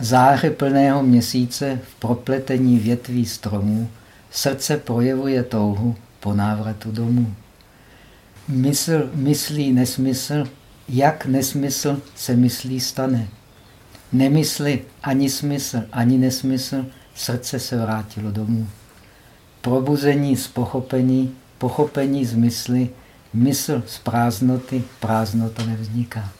záře plného měsíce v propletení větví stromů srdce projevuje touhu po návratu domů. Mysl myslí nesmysl, jak nesmysl se myslí stane. Nemysli ani smysl, ani nesmysl, srdce se vrátilo domů. Probuzení z pochopení, pochopení z mysli, mysl z prázdnoty, prázdnota nevzniká.